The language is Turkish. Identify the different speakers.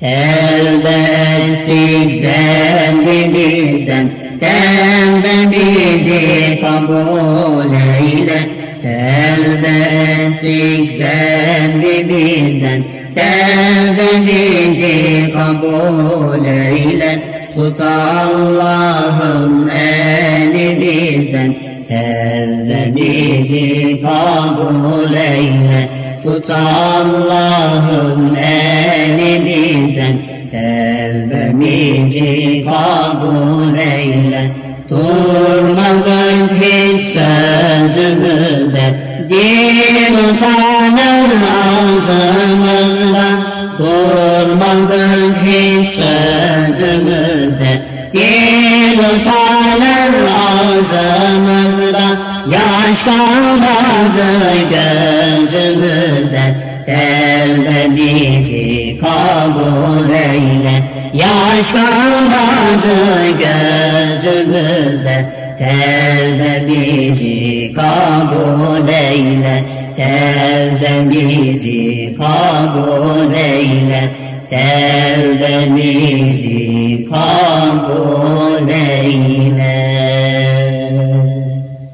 Speaker 1: Tevbe ettik zembimizden Tevbemizi kabul eyle. Tevbe ettik zembimizden Tevbemizi kabul eyle. Tut Allah'ım elimizden Tevbemizi kabul eyle Tut Allah'ım elimizden Tevbemizi kabul eyle. Durmadık hiç sözümüzde Din utanır ağzımızdan Durmadık hiç sözümüzde Din utanır ağzımızdan Yaş kalmadı Tevbemizi kabul eyle. Yaş kalmadı gözümüzde Tevbemizi kabul eyle. Tevbemizi kabul eyle. Tevbemizi kabul